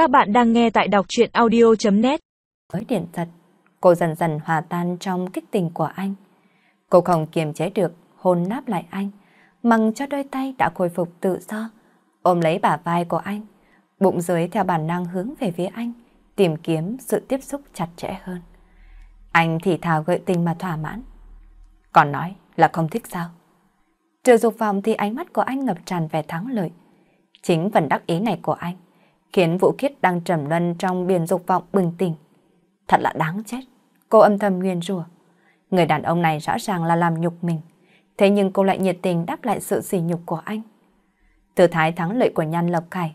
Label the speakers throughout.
Speaker 1: Các bạn đang nghe tại đọc chuyện audio.net
Speaker 2: Với điện giật, cô dần dần hòa tan trong kích tình của anh. Cô không kiềm chế được, hôn náp lại anh, mằng cho đôi tay đã khôi phục tự do, ôm lấy bả vai của anh, bụng dưới theo bản năng hướng về phía anh, tìm kiếm sự tiếp xúc chặt chẽ hơn. Anh thì thào gợi tình mà thỏa mãn. Còn nói là không thích sao? Trừ dục vọng thì ánh mắt của anh ngập tràn vẻ thắng lợi. Chính phần đắc ý này của anh khiến Vũ Khiết đang trầm luân trong biển dục vọng bừng tỉnh. Thật là đáng chết. Cô âm thầm nguyên rủa. Người đàn ông này rõ ràng là làm nhục mình. Thế nhưng cô lại nhiệt tình đáp lại sự sỉ nhục của anh. Từ thái thắng lợi của Nhan Lộc Khải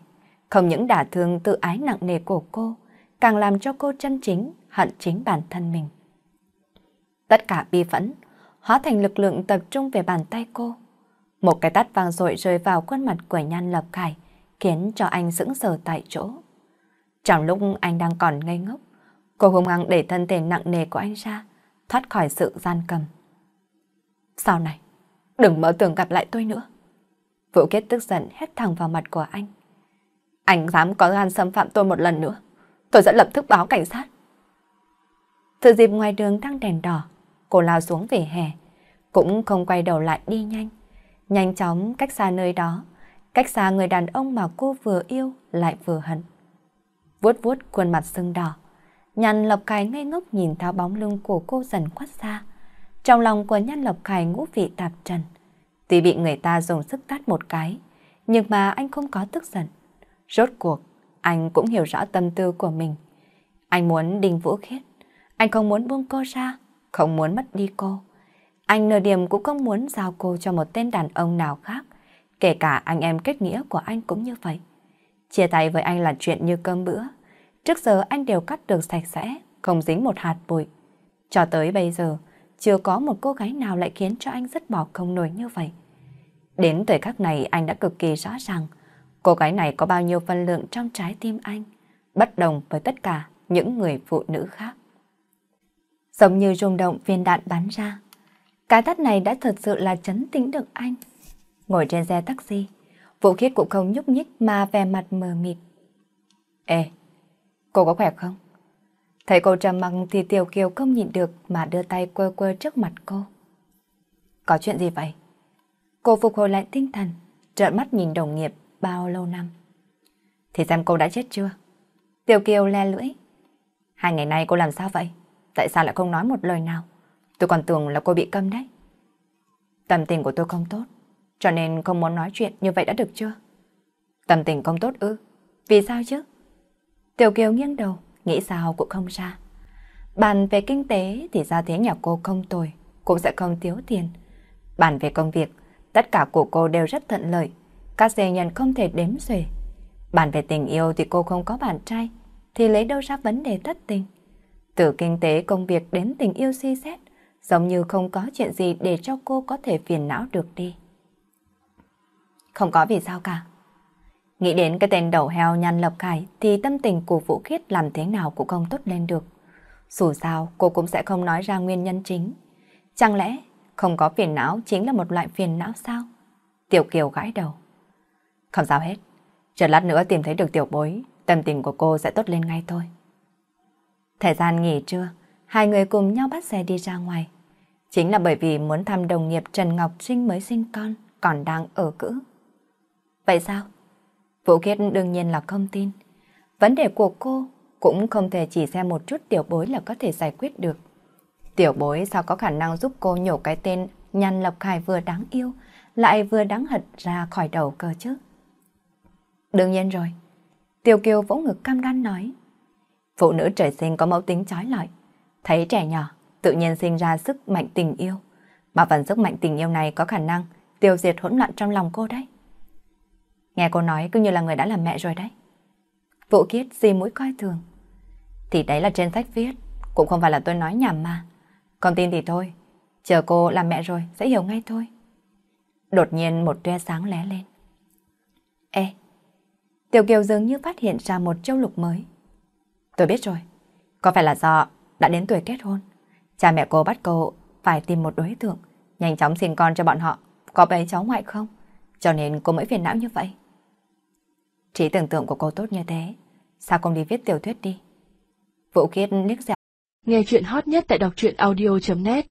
Speaker 2: không những đả thương tự ái nặng nề của cô, càng làm cho cô chân chính hận chính bản thân mình. Tất cả bi phẫn hóa thành lực lượng tập trung về bàn tay cô. Một cái tát vang dội rơi vào khuôn mặt của Nhan Lập Khải, khiến cho anh sững sờ tại chỗ. Trong lúc anh đang còn ngây ngốc, cô hung hăng để thân thể nặng nề của anh ra, thoát khỏi sự gian cầm. Sau này, đừng mơ tưởng gặp lại tôi nữa. Vũ Kết tức giận hét thẳng vào mặt của anh. Anh dám có gan xâm phạm tôi một lần nữa, tôi sẽ lập tức báo cảnh sát. Từ dịp ngoài đường đang đèn đỏ, cô lao xuống về hè, cũng không quay đầu lại đi nhanh. Nhanh chóng cách xa nơi đó, cách xa người đàn ông mà cô vừa yêu lại vừa hận. Vuốt vuốt khuôn mặt sưng đỏ, Nhàn Lộc Khải ngây ngốc nhìn theo bóng lưng của cô dần khuất xa. Trong lòng của Nhan Lộc Khải ngũ vị tạp trần. Tuy bị người ta dùng sức tát một cái, nhưng mà anh không có tức giận. Rốt cuộc, anh cũng hiểu rõ tâm tư của mình. Anh muốn đình vũ khiết, anh không muốn buông cô ra, không muốn mất đi cô. Anh nửa điểm cũng không muốn giao cô cho một tên đàn ông nào khác, kể cả anh em kết nghĩa của anh cũng như vậy. Chia tay với anh là chuyện như cơm bữa. Trước giờ anh đều cắt được sạch sẽ, không dính một hạt bụi. Cho tới bây giờ, chưa có một cô gái nào lại khiến cho anh rất bỏ không nổi như vậy. Đến thời khắc này anh đã cực kỳ rõ ràng cô gái này có bao nhiêu phân lượng trong trái tim anh, bất đồng với tất cả những người phụ nữ khác. Giống như rung động viên đạn bắn ra, cái tắt này đã thật sự là chấn tĩnh được anh. Ngồi trên xe taxi, Vũ Khiết cũng không nhúc nhích mà vẻ mặt mờ mịt. Ê, cô có khỏe không? Thấy cô trầm mặc thì Tiểu Kiều không nhịn được mà đưa tay quơ quơ trước mặt cô. Có chuyện gì vậy? Cô phục hồi lại tinh thần, trợn mắt nhìn đồng nghiệp bao lâu năm. Thì xem cô đã chết chưa? Tiểu Kiều le lưỡi. Hai ngày nay cô làm sao vậy? Tại sao lại không nói một lời nào? Tôi còn tưởng là cô bị câm đấy. Tâm tình của tôi không tốt, cho nên không muốn nói chuyện như vậy đã được chưa? Tâm tình không tốt ư? Vì sao chứ? Tiểu Kiều nghiêng đầu, nghĩ sao cũng không ra. Bàn về kinh tế thì ra thế nhà cô không tồi, cũng sẽ không thiếu tiền. Bàn về công việc, tất cả của cô đều rất thuận lợi, các dề nhận không thể đếm xuể. Bàn về tình yêu thì cô không có bạn trai, thì lấy đâu ra vấn đề thất tình. Từ kinh tế công việc đến tình yêu suy xét, giống như không có chuyện gì để cho cô có thể phiền não được đi. Không có vì sao cả. Nghĩ đến cái tên đầu heo nhăn lập khải thì tâm tình của Vũ Khiết làm thế nào cũng không tốt lên được. Dù sao cô cũng sẽ không nói ra nguyên nhân chính. Chẳng lẽ không có phiền não chính là một loại phiền não sao? Tiểu Kiều gãi đầu. Không sao hết. Chờ lát nữa tìm thấy được tiểu bối, tâm tình của cô sẽ tốt lên ngay thôi. Thời gian nghỉ trưa, hai người cùng nhau bắt xe đi ra ngoài. Chính là bởi vì muốn thăm đồng nghiệp Trần Ngọc Trinh mới sinh con, còn đang ở cữ. Vậy sao? Vũ Khiết đương nhiên là không tin. Vấn đề của cô cũng không thể chỉ xem một chút tiểu bối là có thể giải quyết được. Tiểu bối sao có khả năng giúp cô nhổ cái tên Nhan Lộc Khải vừa đáng yêu, lại vừa đáng hận ra khỏi đầu cơ chứ? Đương nhiên rồi. tiểu Kiều vỗ ngực cam đoan nói. Phụ nữ trời sinh có mẫu tính trói lọi. Thấy trẻ nhỏ, tự nhiên sinh ra sức mạnh tình yêu. Mà phần sức mạnh tình yêu này có khả năng tiêu diệt hỗn loạn trong lòng cô đấy. Nghe cô nói cứ như là người đã làm mẹ rồi đấy. Vũ Kiết gì mũi coi thường. Thì đấy là trên sách viết, cũng không phải là tôi nói nhảm mà. Còn tin thì thôi, chờ cô làm mẹ rồi sẽ hiểu ngay thôi. Đột nhiên một tia sáng lé lên. Ê, Tiểu Kiều dường như phát hiện ra một châu lục mới. Tôi biết rồi, có phải là do đã đến tuổi kết hôn. Cha mẹ cô bắt cô phải tìm một đối tượng, nhanh chóng sinh con cho bọn họ, có bé cháu ngoại không? Cho nên cô mới phiền não như vậy. Trí tưởng tượng của cô tốt như thế, sao không đi viết tiểu thuyết đi? Vũ Kiết liếc dạo.
Speaker 1: Nghe chuyện hot nhất tại đọc truyện audio.net